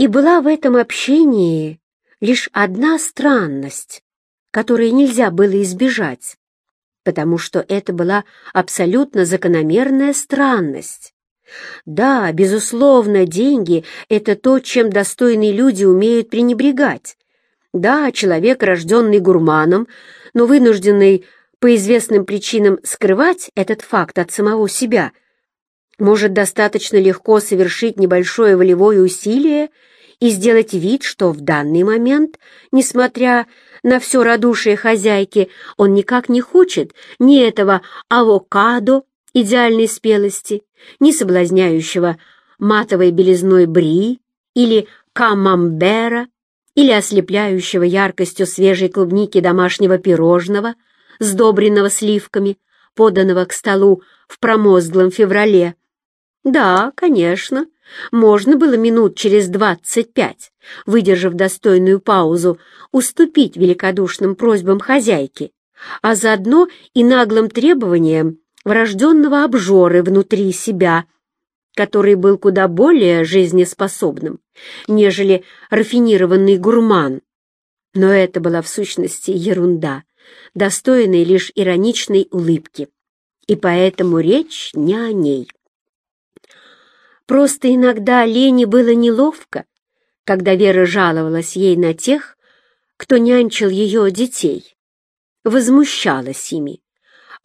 И была в этом общении лишь одна странность, которой нельзя было избежать, потому что это была абсолютно закономерная странность. Да, безусловно, деньги — это то, чем достойные люди умеют пренебрегать. Да, человек, рожденный гурманом, но вынужденный по известным причинам скрывать этот факт от самого себя, может достаточно легко совершить небольшое волевое усилие и сделать вид, что в данный момент, несмотря на все радушие хозяйки, он никак не хочет ни этого авокадо идеальной спелости, ни соблазняющего матовой белизной бри или камамбера, или ослепляющего яркостью свежей клубники домашнего пирожного, сдобренного сливками, поданного к столу в промозглом феврале. Да, конечно, можно было минут через двадцать пять, выдержав достойную паузу, уступить великодушным просьбам хозяйки, а заодно и наглым требованиям врожденного обжоры внутри себя, который был куда более жизнеспособным, нежели рафинированный гурман. Но это была в сущности ерунда, достойная лишь ироничной улыбки, и поэтому речь не о ней. Просто иногда Лене было неловко, когда Вера жаловалась ей на тех, кто нянчил ее детей, возмущалась ими.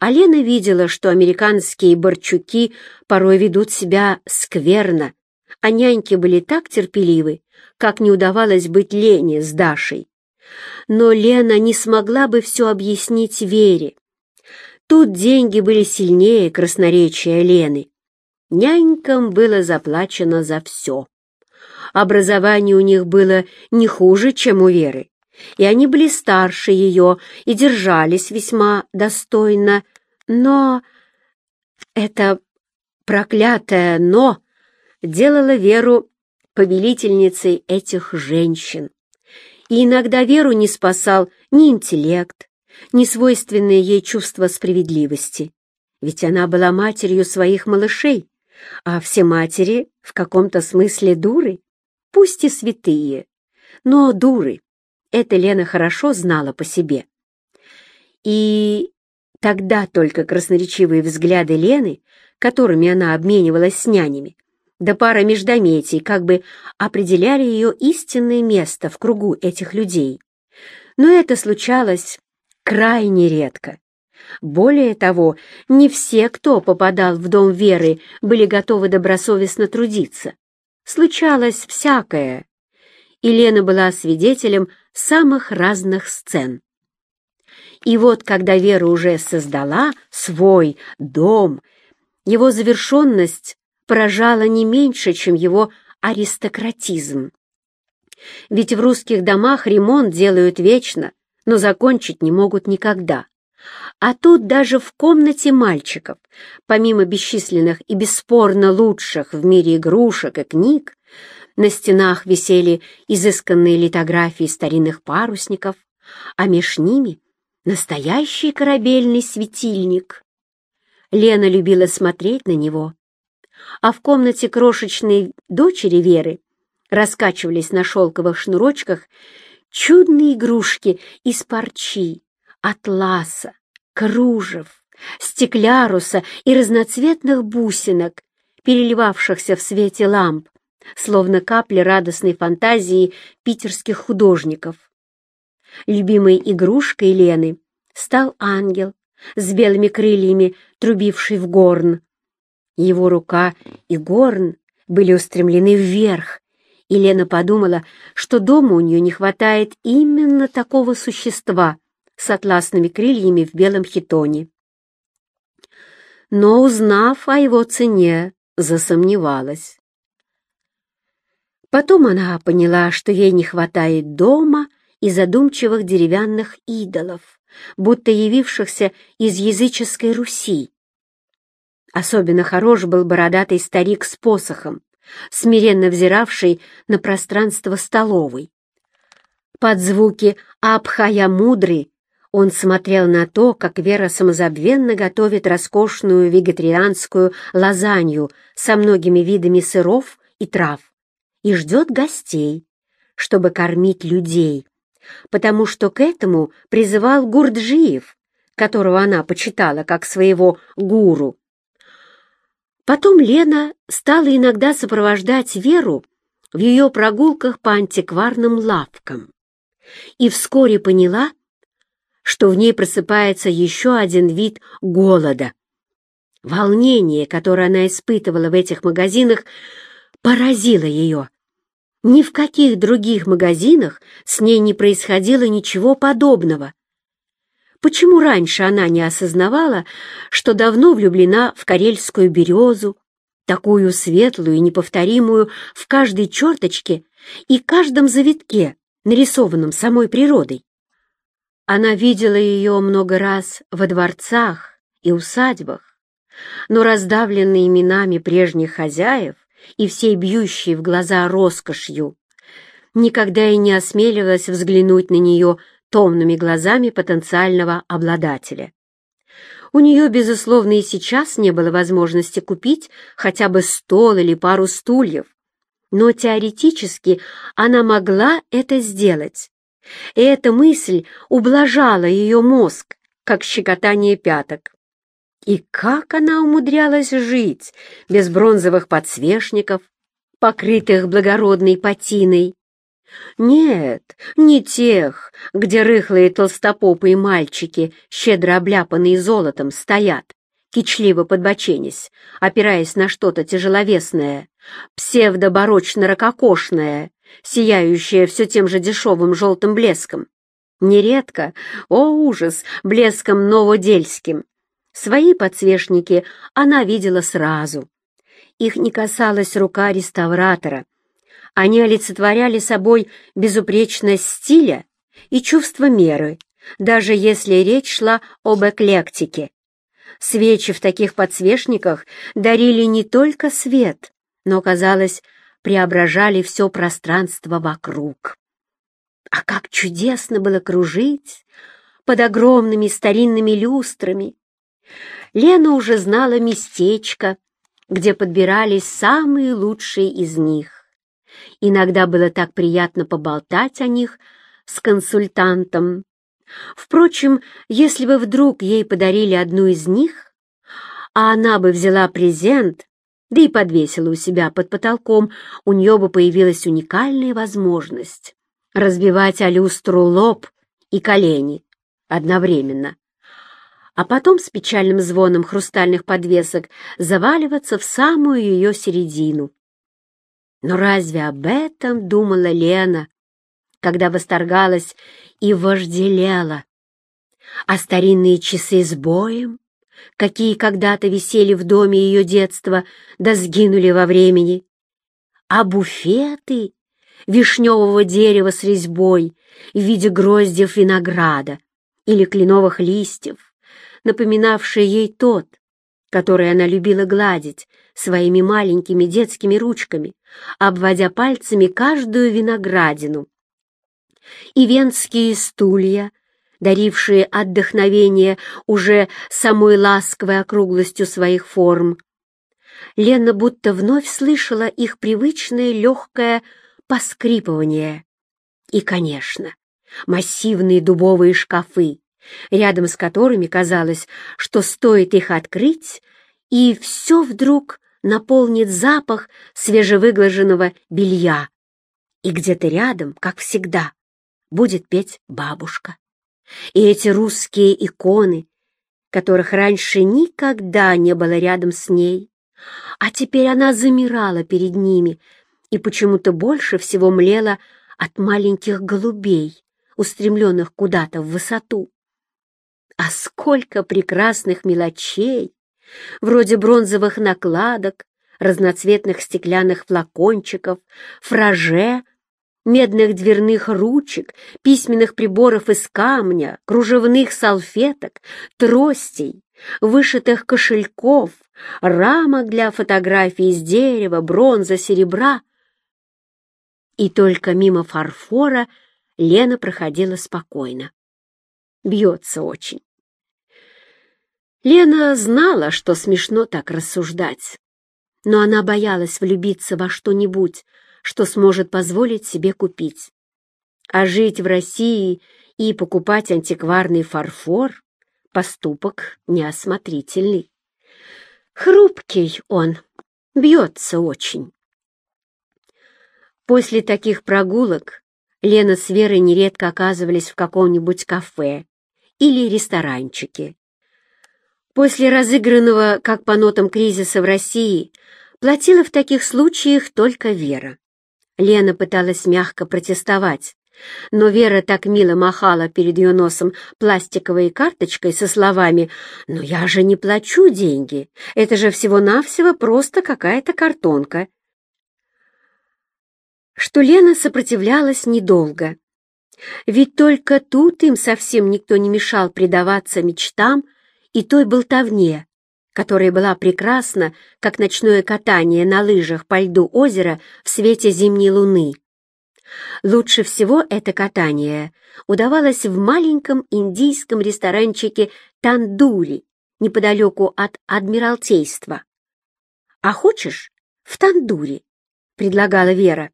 А Лена видела, что американские борчуки порой ведут себя скверно, а няньки были так терпеливы, как не удавалось быть Лене с Дашей. Но Лена не смогла бы все объяснить Вере. Тут деньги были сильнее красноречия Лены. Нянькам было заплачено за все. Образование у них было не хуже, чем у Веры, и они были старше ее и держались весьма достойно, но это проклятое «но» делало Веру повелительницей этих женщин. И иногда Веру не спасал ни интеллект, ни свойственное ей чувство справедливости, ведь она была матерью своих малышей, а все матери в каком-то смысле дуры, пусть и святые, но дуры. Это Лена хорошо знала по себе. И тогда только красноречивые взгляды Лены, которыми она обменивалась с нянями, да пара междометий как бы определяли ее истинное место в кругу этих людей. Но это случалось крайне редко. Более того, не все, кто попадал в дом Веры, были готовы добросовестно трудиться. Случалось всякое, и была свидетелем самых разных сцен. И вот, когда Вера уже создала свой дом, его завершенность поражала не меньше, чем его аристократизм. Ведь в русских домах ремонт делают вечно, но закончить не могут никогда. А тут даже в комнате мальчиков, помимо бесчисленных и бесспорно лучших в мире игрушек и книг, на стенах висели изысканные литографии старинных парусников, а меж ними настоящий корабельный светильник. Лена любила смотреть на него, а в комнате крошечной дочери Веры раскачивались на шелковых шнурочках чудные игрушки из парчи, атласа, кружев, стекляруса и разноцветных бусинок, переливавшихся в свете ламп, словно капли радостной фантазии питерских художников. Любимой игрушкой Лены стал ангел с белыми крыльями, трубивший в горн. Его рука и горн были устремлены вверх, и Лена подумала, что дома у нее не хватает именно такого существа с атласными крыльями в белом хитоне. Но, узнав о его цене, засомневалась. Потом она поняла, что ей не хватает дома и задумчивых деревянных идолов, будто явившихся из языческой Руси. Особенно хорош был бородатый старик с посохом, смиренно взиравший на пространство столовой. Под звуки «Абхая мудрый» он смотрел на то, как Вера самозабвенно готовит роскошную вегетарианскую лазанью со многими видами сыров и трав и ждет гостей, чтобы кормить людей, потому что к этому призывал Гурджиев, которого она почитала как своего гуру. Потом Лена стала иногда сопровождать Веру в ее прогулках по антикварным лавкам и вскоре поняла, что в ней просыпается еще один вид голода. Волнение, которое она испытывала в этих магазинах, поразило ее. Ни в каких других магазинах с ней не происходило ничего подобного. Почему раньше она не осознавала, что давно влюблена в карельскую березу, такую светлую и неповторимую в каждой черточке и каждом завитке, нарисованном самой природой? Она видела ее много раз во дворцах и усадьбах, но раздавленные именами прежних хозяев и всей бьющей в глаза роскошью, никогда и не осмеливалась взглянуть на нее томными глазами потенциального обладателя. У нее, безусловно, и сейчас не было возможности купить хотя бы стол или пару стульев, но теоретически она могла это сделать. И эта мысль ублажала ее мозг, как щекотание пяток. И как она умудрялась жить без бронзовых подсвечников, покрытых благородной патиной, нет, не тех, где рыхлые толстопопые мальчики, щедро обляпанные золотом, стоят, кичливо подбоченясь, опираясь на что-то тяжеловесное, псевдобарочно-рококошное, сияющее все тем же дешевым желтым блеском. Нередко, о ужас, блеском новодельским. Свои подсвечники она видела сразу. Их не касалась рука реставратора — они олицетворяли собой безупречность стиля и чувство меры, даже если речь шла об эклектике. Свечи в таких подсвечниках дарили не только свет, но, казалось, преображали все пространство вокруг. А как чудесно было кружить под огромными старинными люстрами! Лена уже знала местечко, где подбирались самые лучшие из них. Иногда было так приятно поболтать о них с консультантом. Впрочем, если бы вдруг ей подарили одну из них, а она бы взяла презент, да и подвесила у себя под потолком, у нее бы появилась уникальная возможность разбивать о люстру лоб и колени одновременно, а потом с печальным звоном хрустальных подвесок заваливаться в самую ее середину. Но разве об этом думала Лена, когда восторгалась и вожделела? А старинные часы с боем, какие когда-то висели в доме ее детства, да сгинули во времени? А буфеты вишневого дерева с резьбой в виде гроздьев винограда или кленовых листьев, напоминавшие ей тот, который она любила гладить своими маленькими детскими ручками, обводя пальцами каждую виноградину. И венские стулья, дарившие отдохновение уже самой ласковой округлостью своих форм. Лена будто вновь слышала их привычное легкое поскрипывание. И, конечно, массивные дубовые шкафы, рядом с которыми казалось, что стоит их открыть, и все вдруг наполнит запах свежевыглаженного белья. И где-то рядом, как всегда, будет петь бабушка. И эти русские иконы, которых раньше никогда не было рядом с ней, а теперь она замирала перед ними и почему-то больше всего млела от маленьких голубей, устремленных куда-то в высоту. А сколько прекрасных мелочей! вроде бронзовых накладок, разноцветных стеклянных флакончиков, фраже, медных дверных ручек, письменных приборов из камня, кружевных салфеток, тростей, вышитых кошельков, рамок для фотографий из дерева, бронза, серебра. И только мимо фарфора Лена проходила спокойно. Бьется очень. Лена знала, что смешно так рассуждать, но она боялась влюбиться во что-нибудь, что сможет позволить себе купить. А жить в России и покупать антикварный фарфор — поступок неосмотрительный. Хрупкий он, бьется очень. После таких прогулок Лена с Верой нередко оказывались в каком-нибудь кафе или ресторанчике. После разыгранного, как по нотам кризиса в России, платила в таких случаях только Вера. Лена пыталась мягко протестовать, но Вера так мило махала перед ее носом пластиковой карточкой со словами «Но я же не плачу деньги, это же всего-навсего просто какая-то картонка». Что Лена сопротивлялась недолго. Ведь только тут им совсем никто не мешал предаваться мечтам и той болтовне, которая была прекрасна, как ночное катание на лыжах по льду озера в свете зимней луны. Лучше всего это катание удавалось в маленьком индийском ресторанчике «Тандури» неподалеку от Адмиралтейства. «А хочешь в Тандуре?» — предлагала Вера.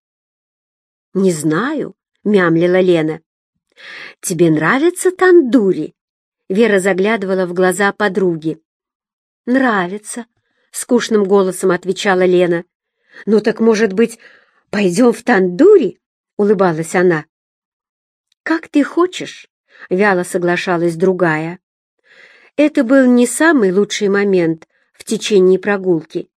«Не знаю», — мямлила Лена. «Тебе нравится тандури?» Вера заглядывала в глаза подруги. «Нравится», — скучным голосом отвечала Лена. «Ну так, может быть, пойдем в тандури?» — улыбалась она. «Как ты хочешь», — вяло соглашалась другая. Это был не самый лучший момент в течение прогулки,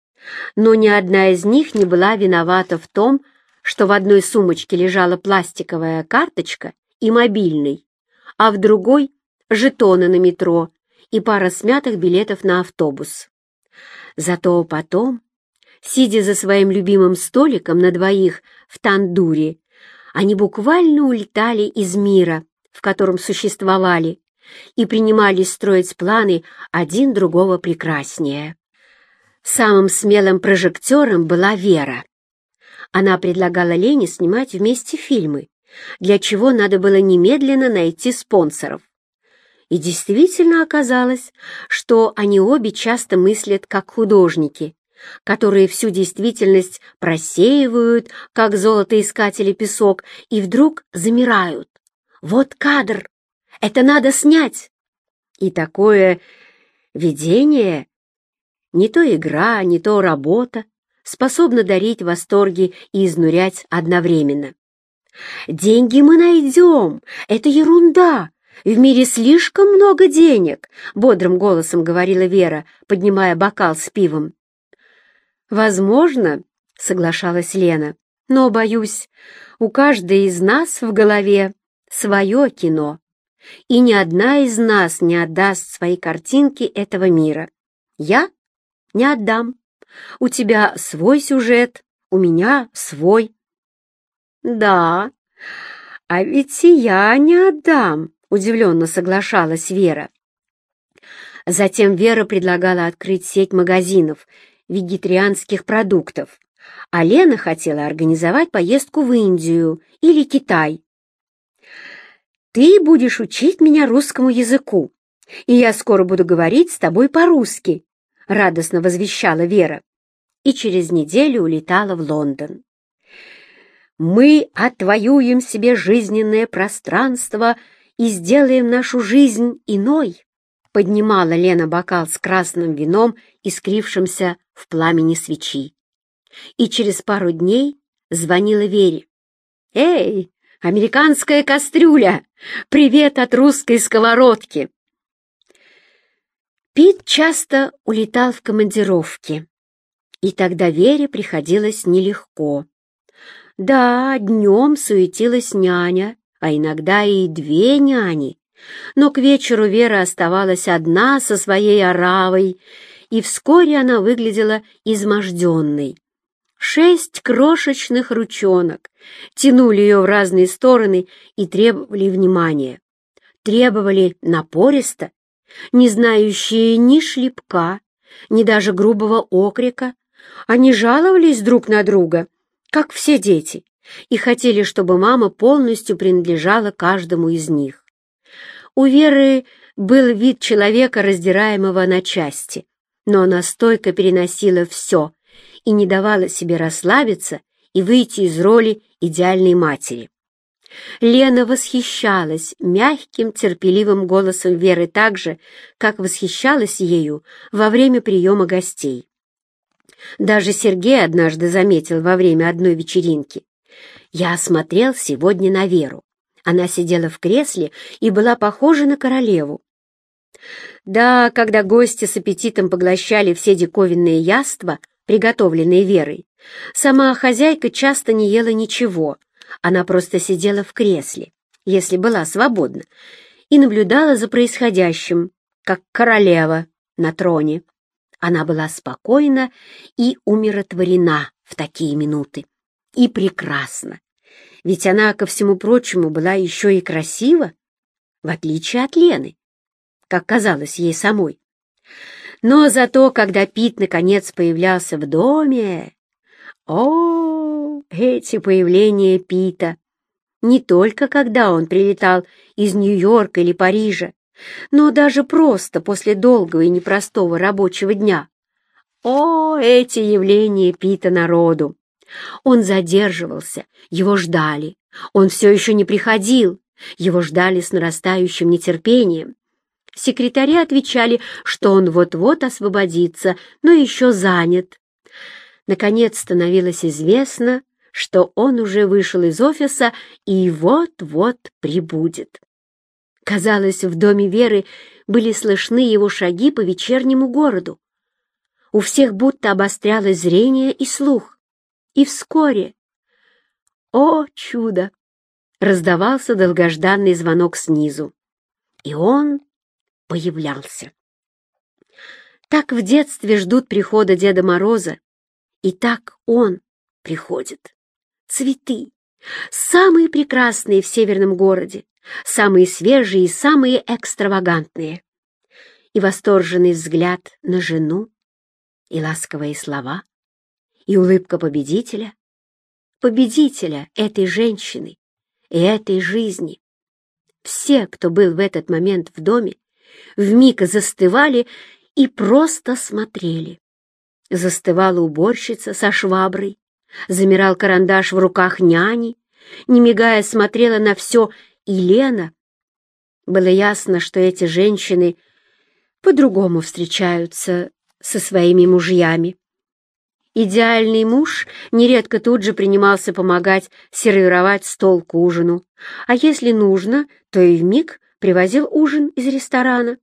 но ни одна из них не была виновата в том, что в одной сумочке лежала пластиковая карточка и мобильный, а в другой — жетоны на метро и пара смятых билетов на автобус. Зато потом, сидя за своим любимым столиком на двоих в тандуре, они буквально улетали из мира, в котором существовали, и принимались строить планы один другого прекраснее. Самым смелым прожектором была Вера. Она предлагала Лене снимать вместе фильмы, для чего надо было немедленно найти спонсоров. И действительно оказалось, что они обе часто мыслят как художники, которые всю действительность просеивают, как золотоискатели песок, и вдруг замирают. Вот кадр! Это надо снять! И такое видение, не то игра, не то работа, способна дарить восторги и изнурять одновременно. «Деньги мы найдем! Это ерунда! В мире слишком много денег!» — бодрым голосом говорила Вера, поднимая бокал с пивом. «Возможно», — соглашалась Лена, — «но, боюсь, у каждой из нас в голове свое кино, и ни одна из нас не отдаст свои картинки этого мира. Я не отдам. У тебя свой сюжет, у меня свой. Да, а ведь и я не отдам, удивленно соглашалась Вера. Затем Вера предлагала открыть сеть магазинов вегетарианских продуктов, а Лена хотела организовать поездку в Индию или Китай. «Ты будешь учить меня русскому языку, и я скоро буду говорить с тобой по-русски», — радостно возвещала Вера и через неделю улетала в Лондон. «Мы отвоюем себе жизненное пространство и сделаем нашу жизнь иной», — поднимала Лена бокал с красным вином, искрившимся в пламени свечи. И через пару дней звонила Вере. «Эй, американская кастрюля! Привет от русской сковородки!» Пит часто улетал в командировки, и тогда Вере приходилось нелегко. Да, днем суетилась няня, а иногда и две няни, но к вечеру Вера оставалась одна со своей оравой, и вскоре она выглядела изможденной. Шесть крошечных ручонок тянули ее в разные стороны и требовали внимания. Требовали напористо не знающие ни шлепка, ни даже грубого окрика. Они жаловались друг на друга, как все дети, и хотели, чтобы мама полностью принадлежала каждому из них. У Веры был вид человека, раздираемого на части, но она стойко переносила все и не давала себе расслабиться и выйти из роли идеальной матери. Лена восхищалась мягким, терпеливым голосом Веры так же, как восхищалась ею во время приема гостей. Даже Сергей однажды заметил во время одной вечеринки. «Я смотрел сегодня на Веру. Она сидела в кресле и была похожа на королеву. Да, когда гости с аппетитом поглощали все диковинные яства, приготовленные Верой, сама хозяйка часто не ела ничего, она просто сидела в кресле, если была свободна, и наблюдала за происходящим, как королева на троне. Она была спокойна и умиротворена в такие минуты. И прекрасна. Ведь она, ко всему прочему, была еще и красива, в отличие от Лены, как казалось ей самой. Но зато, когда Пит наконец появлялся в доме, о, эти появления Пита! Не только когда он прилетал из Нью-Йорка или Парижа, но даже просто после долгого и непростого рабочего дня. О, эти явления Пита народу! Он задерживался, его ждали. Он все еще не приходил, его ждали с нарастающим нетерпением. Секретари отвечали, что он вот-вот освободится, но еще занят. Наконец становилось известно, что он уже вышел из офиса и вот-вот прибудет. Казалось, в доме Веры были слышны его шаги по вечернему городу. У всех будто обострялось зрение и слух. И вскоре, о чудо, раздавался долгожданный звонок снизу. И он появлялся. Так в детстве ждут прихода Деда Мороза, и так он приходит. Цветы, самые прекрасные в северном городе, самые свежие и самые экстравагантные. И восторженный взгляд на жену, и ласковые слова, и улыбка победителя, победителя этой женщины и этой жизни. Все, кто был в этот момент в доме, вмиг застывали и просто смотрели. Застывала уборщица со шваброй, замирал карандаш в руках няни, не мигая смотрела на все и. Было ясно, что эти женщины по-другому встречаются со своими мужьями. Идеальный муж нередко тут же принимался помогать сервировать стол к ужину, а если нужно, то и вмиг привозил ужин из ресторана.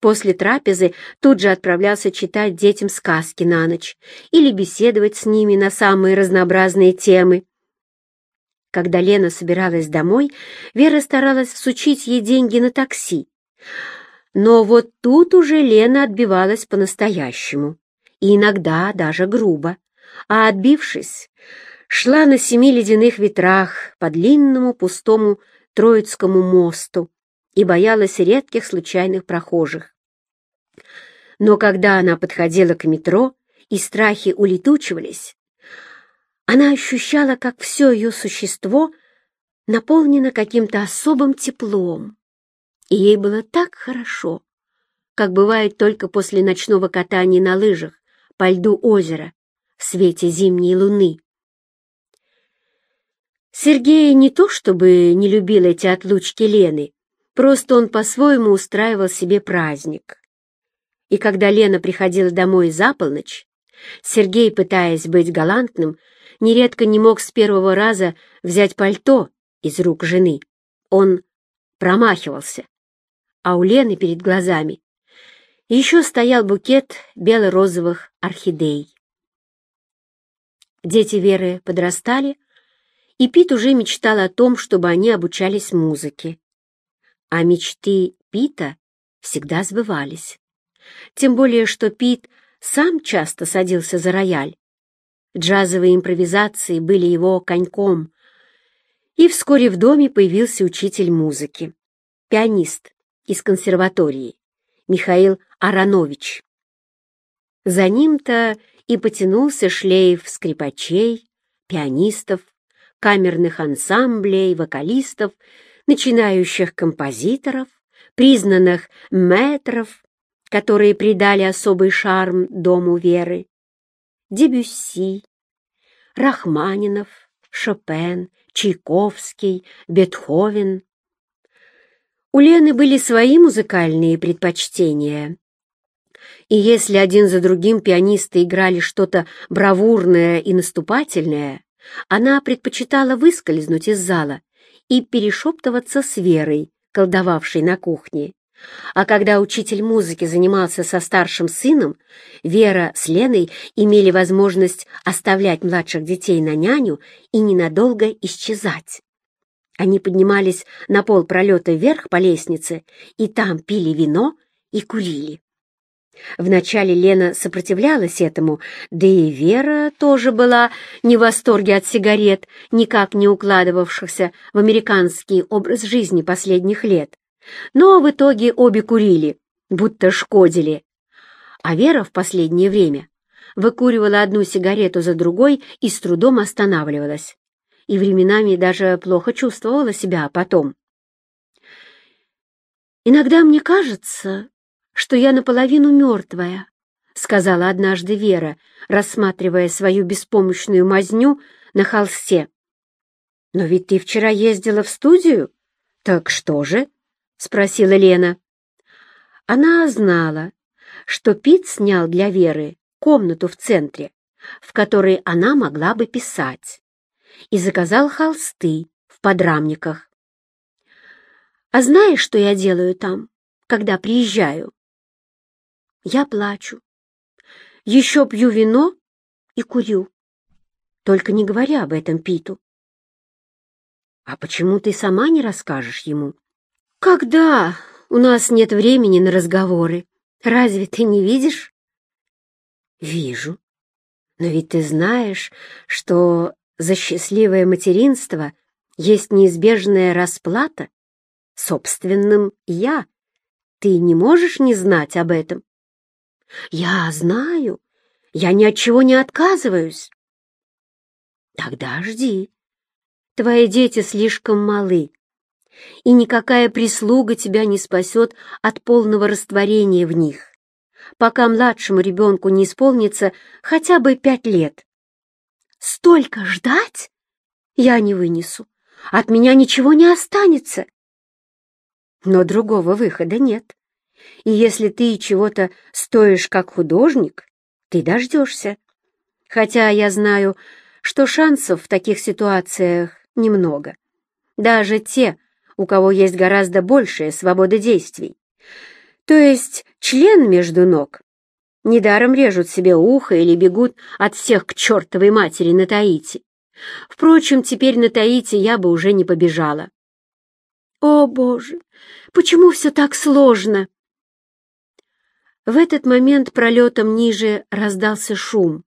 После трапезы тут же отправлялся читать детям сказки на ночь или беседовать с ними на самые разнообразные темы. Когда Лена собиралась домой, Вера старалась всучить ей деньги на такси. Но вот тут уже Лена отбивалась по-настоящему, и иногда даже грубо, а отбившись, шла на семи ледяных ветрах по длинному пустому Троицкому мосту, и боялась редких случайных прохожих. Но когда она подходила к метро, и страхи улетучивались, она ощущала, как все ее существо наполнено каким-то особым теплом, и ей было так хорошо, как бывает только после ночного катания на лыжах по льду озера в свете зимней луны. Сергей не то чтобы не любил эти отлучки Лены, Просто он по-своему устраивал себе праздник. И когда Лена приходила домой за полночь, Сергей, пытаясь быть галантным, нередко не мог с первого раза взять пальто из рук жены. Он промахивался, а у Лены перед глазами еще стоял букет бело-розовых орхидей. Дети Веры подрастали, и Пит уже мечтал о том, чтобы они обучались музыке а мечты Пита всегда сбывались. Тем более, что Пит сам часто садился за рояль. Джазовые импровизации были его коньком, и вскоре в доме появился учитель музыки, пианист из консерватории Михаил Аронович. За ним-то и потянулся шлейф скрипачей, пианистов, камерных ансамблей, вокалистов, начинающих композиторов, признанных мэтров, которые придали особый шарм дому Веры, Дебюсси, Рахманинов, Шопен, Чайковский, Бетховен. У Лены были свои музыкальные предпочтения. И если один за другим пианисты играли что-то бравурное и наступательное, она предпочитала выскользнуть из зала и перешептываться с Верой, колдовавшей на кухне. А когда учитель музыки занимался со старшим сыном, Вера с Леной имели возможность оставлять младших детей на няню и ненадолго исчезать. Они поднимались на пол пролета вверх по лестнице и там пили вино и курили. Вначале Лена сопротивлялась этому, да и Вера тоже была не в восторге от сигарет, никак не укладывавшихся в американский образ жизни последних лет. Но в итоге обе курили, будто шкодили. А Вера в последнее время выкуривала одну сигарету за другой и с трудом останавливалась. И временами даже плохо чувствовала себя потом. «Иногда мне кажется, что я наполовину мертвая», — сказала однажды Вера, рассматривая свою беспомощную мазню на холсте. «Но ведь ты вчера ездила в студию? Так что же?» — спросила Лена. Она знала, что Пит снял для Веры комнату в центре, в которой она могла бы писать, и заказал холсты в подрамниках. «А знаешь, что я делаю там, когда приезжаю?» Я плачу, еще пью вино и курю, только не говоря об этом Питу. «А почему ты сама не расскажешь ему?» «Когда? У нас нет времени на разговоры. Разве ты не видишь?» «Вижу. Но ведь ты знаешь, что за счастливое материнство есть неизбежная расплата собственным «я». Ты не можешь не знать об этом?» «Я знаю. Я ни от чего не отказываюсь». «Тогда жди. Твои дети слишком малы и никакая прислуга тебя не спасет от полного растворения в них, пока младшему ребенку не исполнится хотя бы пять лет. Столько ждать? Я не вынесу. От меня ничего не останется. Но другого выхода нет. И если ты чего-то стоишь как художник, ты дождешься. Хотя я знаю, что шансов в таких ситуациях немного. Даже те, у кого есть гораздо большая свобода действий. То есть член между ног. Недаром режут себе ухо или бегут от всех к чертовой матери на Таити. Впрочем, теперь на Таити я бы уже не побежала. О, Боже, почему все так сложно? В этот момент пролетом ниже раздался шум.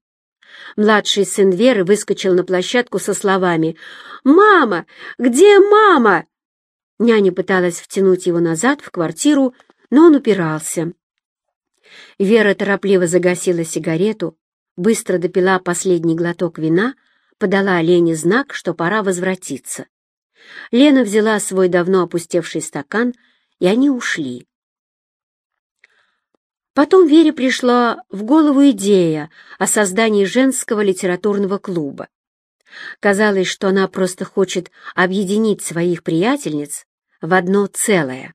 Младший сын Веры выскочил на площадку со словами «Мама! Где мама?» Няня пыталась втянуть его назад в квартиру, но он упирался. Вера торопливо загасила сигарету, быстро допила последний глоток вина, подала Лене знак, что пора возвратиться. Лена взяла свой давно опустевший стакан, и они ушли. Потом Вере пришла в голову идея о создании женского литературного клуба. Казалось, что она просто хочет объединить своих приятельниц в одно целое.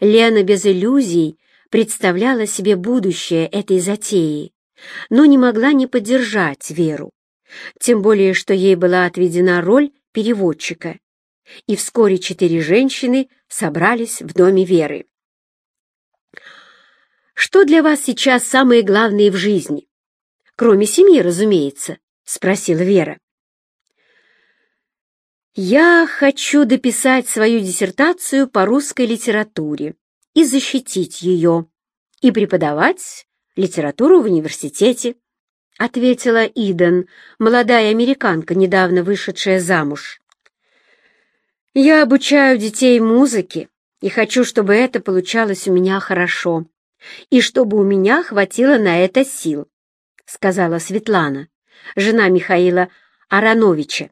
Лена без иллюзий представляла себе будущее этой затеи, но не могла не поддержать Веру, тем более что ей была отведена роль переводчика, и вскоре четыре женщины собрались в доме Веры. «Что для вас сейчас самое главное в жизни? Кроме семьи, разумеется», — спросила Вера. «Я хочу дописать свою диссертацию по русской литературе и защитить ее, и преподавать литературу в университете», — ответила Иден, молодая американка, недавно вышедшая замуж. «Я обучаю детей музыке и хочу, чтобы это получалось у меня хорошо, и чтобы у меня хватило на это сил», — сказала Светлана жена Михаила Ароновича,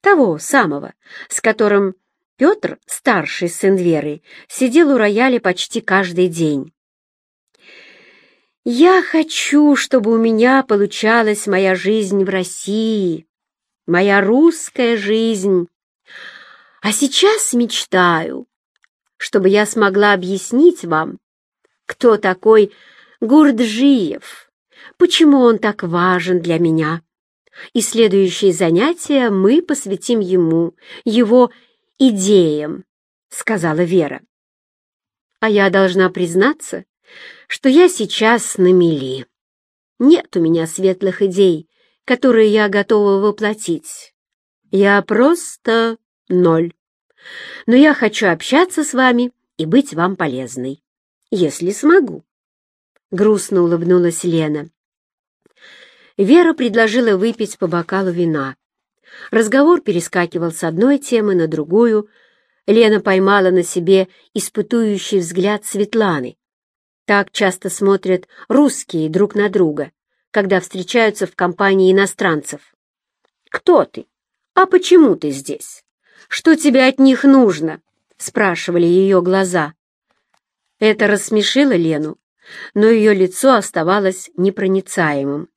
того самого, с которым Петр, старший сын Веры, сидел у рояля почти каждый день. Я хочу, чтобы у меня получалась моя жизнь в России, моя русская жизнь. А сейчас мечтаю, чтобы я смогла объяснить вам, кто такой Гурджиев, почему он так важен для меня. И следующие занятия мы посвятим ему, его идеям, — сказала Вера. А я должна признаться, что я сейчас на мели. Нет у меня светлых идей, которые я готова воплотить. Я просто ноль. Но я хочу общаться с вами и быть вам полезной, если смогу. Грустно улыбнулась Лена. Вера предложила выпить по бокалу вина. Разговор перескакивал с одной темы на другую. Лена поймала на себе испытующий взгляд Светланы. Так часто смотрят русские друг на друга, когда встречаются в компании иностранцев. «Кто ты? А почему ты здесь? Что тебе от них нужно?» — спрашивали ее глаза. Это рассмешило Лену, но ее лицо оставалось непроницаемым.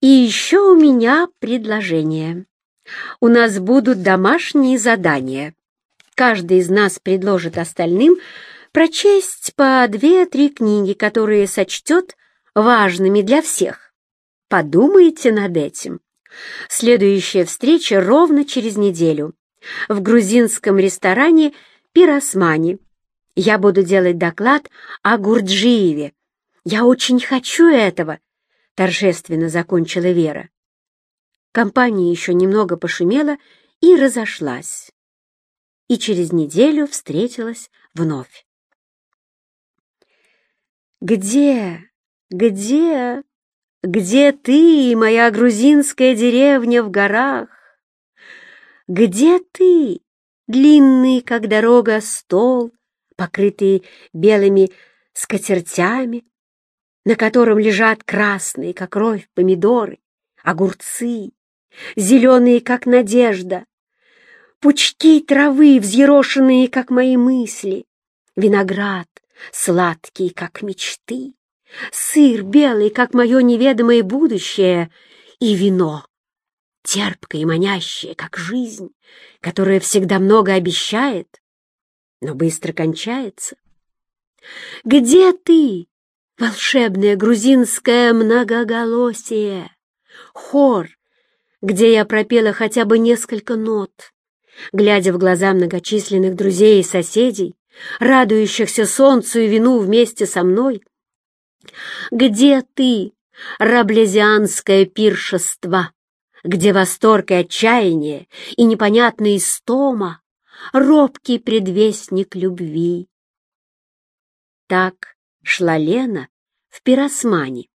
«И еще у меня предложение. У нас будут домашние задания. Каждый из нас предложит остальным прочесть по две-три книги, которые сочтет важными для всех. Подумайте над этим. Следующая встреча ровно через неделю в грузинском ресторане «Пиросмани». Я буду делать доклад о Гурджиеве. Я очень хочу этого, — торжественно закончила Вера. Компания еще немного пошумела и разошлась. И через неделю встретилась вновь. «Где? Где? Где ты, моя грузинская деревня в горах? Где ты, длинный, как дорога, стол, покрытый белыми скатертями, на котором лежат красные, как кровь, помидоры, огурцы, зеленые, как надежда, пучки травы, взъерошенные, как мои мысли, виноград, сладкий, как мечты, сыр белый, как мое неведомое будущее, и вино, терпкое и манящее, как жизнь, которая всегда много обещает, но быстро кончается. Где ты, волшебное грузинское многоголосие? Хор, где я пропела хотя бы несколько нот, глядя в глаза многочисленных друзей и соседей, радующихся солнцу и вину вместе со мной? Где ты, раблезианское пиршество, где восторг и отчаяние и непонятная истома, робкий предвестник любви? Так шла Лена в пиросмане,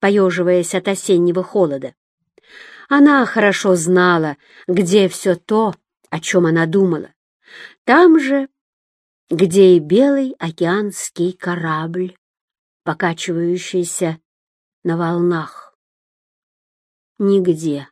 поеживаясь от осеннего холода. Она хорошо знала, где все то, о чем она думала. Там же, где и белый океанский корабль, покачивающийся на волнах. Нигде